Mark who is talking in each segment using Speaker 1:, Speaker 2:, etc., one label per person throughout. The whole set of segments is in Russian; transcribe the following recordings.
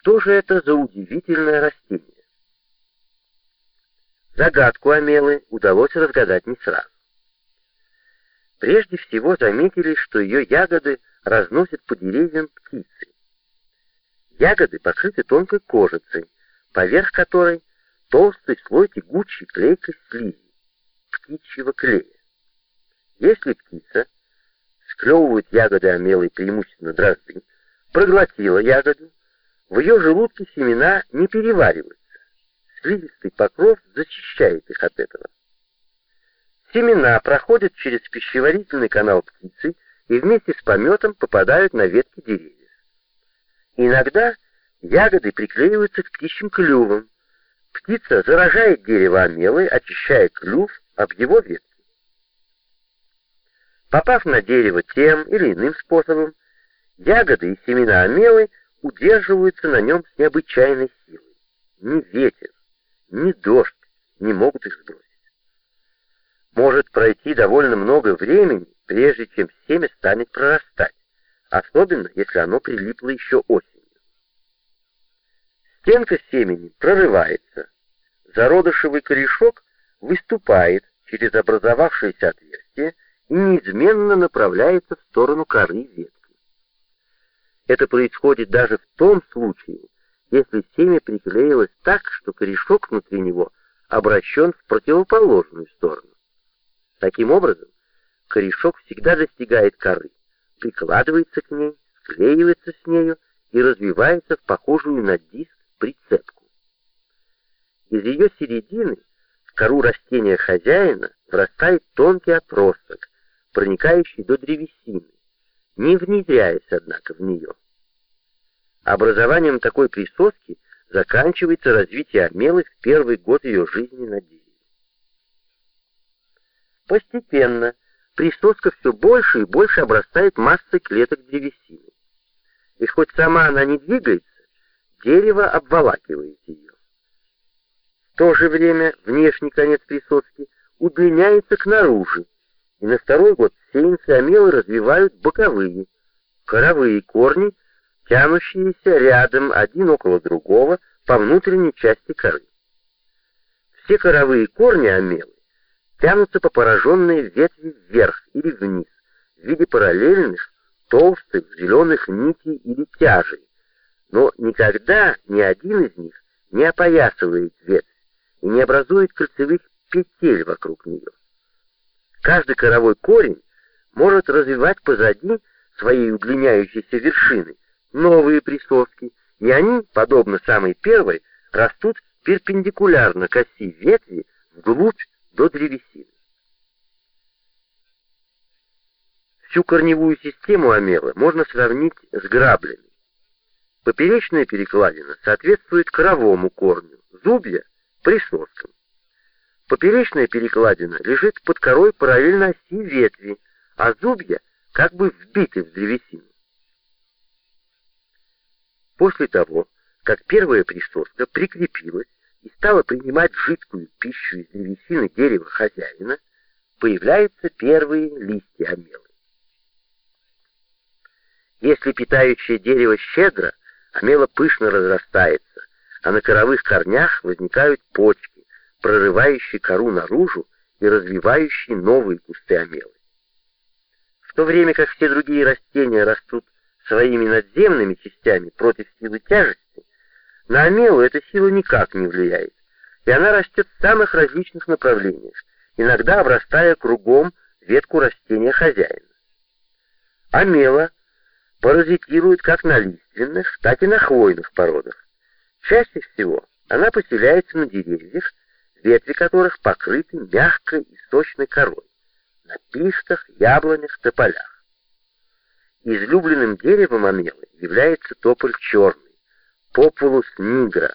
Speaker 1: Что же это за удивительное растение? Загадку Амелы удалось разгадать не сразу. Прежде всего заметили, что ее ягоды разносят по деревьям птицы. Ягоды покрыты тонкой кожицей, поверх которой толстый слой тягучей клейкой слизи, птичьего клея. Если птица, склевывает ягоды Амелы преимущественно дрозды, проглотила ягоду, в ее желудке семена не перевариваются. Слизистый покров защищает их от этого. Семена проходят через пищеварительный канал птицы и вместе с пометом попадают на ветки деревьев. Иногда ягоды приклеиваются к птичьим клювам. Птица заражает дерево омелой, очищая клюв об его ветки. Попав на дерево тем или иным способом, ягоды и семена омелы удерживаются на нем с необычайной силой. Ни ветер, ни дождь не могут их сбросить. Может пройти довольно много времени, прежде чем семя станет прорастать, особенно если оно прилипло еще осенью. Стенка семени прорывается, зародышевый корешок выступает через образовавшееся отверстие и неизменно направляется в сторону коры ветки. Это происходит даже в том случае, если семя приклеилось так, что корешок внутри него обращен в противоположную сторону. Таким образом, корешок всегда достигает коры, прикладывается к ней, склеивается с нею и развивается в похожую на диск прицепку. Из ее середины в кору растения хозяина врастает тонкий отросток, проникающий до древесины, не внедряясь, однако, в нее. Образованием такой присоски заканчивается развитие омелы в первый год ее жизни на дереве. Постепенно присоска все больше и больше обрастает массой клеток древесины. И хоть сама она не двигается, дерево обволакивает ее. В то же время внешний конец присоски удлиняется к наружу, и на второй год сеянцы омелы развивают боковые, коровые корни, тянущиеся рядом один около другого по внутренней части коры. Все коровые корни омелы тянутся по пораженной ветви вверх или вниз в виде параллельных, толстых, зеленых нитей или тяжей, но никогда ни один из них не опоясывает ветвь и не образует кольцевых петель вокруг нее. Каждый коровой корень может развивать позади своей удлиняющейся вершины новые присоски, и они, подобно самой первой, растут перпендикулярно к оси ветви вглубь до древесины. Всю корневую систему омела можно сравнить с граблями. Поперечная перекладина соответствует коровому корню, зубья — присоскам. Поперечная перекладина лежит под корой параллельно оси ветви, а зубья как бы вбиты в древесину. После того, как первая присоска прикрепилась и стала принимать жидкую пищу из древесины дерева хозяина, появляются первые листья омелы. Если питающее дерево щедро, омела пышно разрастается, а на коровых корнях возникают почки, прорывающий кору наружу и развивающий новые кусты омелы. В то время как все другие растения растут своими надземными частями против силы тяжести, на омелу эта сила никак не влияет, и она растет в самых различных направлениях, иногда обрастая кругом ветку растения хозяина. Омела паразитирует как на лиственных, так и на хвойных породах. Чаще всего она поселяется на деревьях, ветви которых покрыты мягкой и сочной корой, на пихтах, яблонях, тополях. Излюбленным деревом амелы является тополь черный, популус нигра.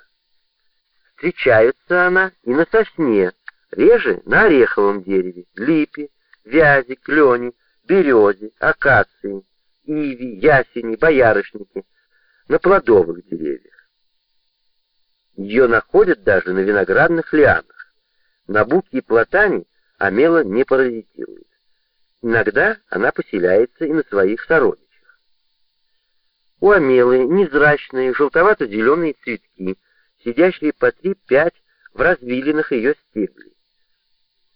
Speaker 1: Встречается она и на сосне, реже на ореховом дереве, липе, вязи, клене, березе, акации, иви, ясени, боярышнике, на плодовых деревьях. Ее находят даже на виноградных лианах. На буке и платане амела не паразитирует. Иногда она поселяется и на своих сородичах. У амелы незрачные желтовато-зеленые цветки, сидящие по 3-5 в развилинах ее стеблей.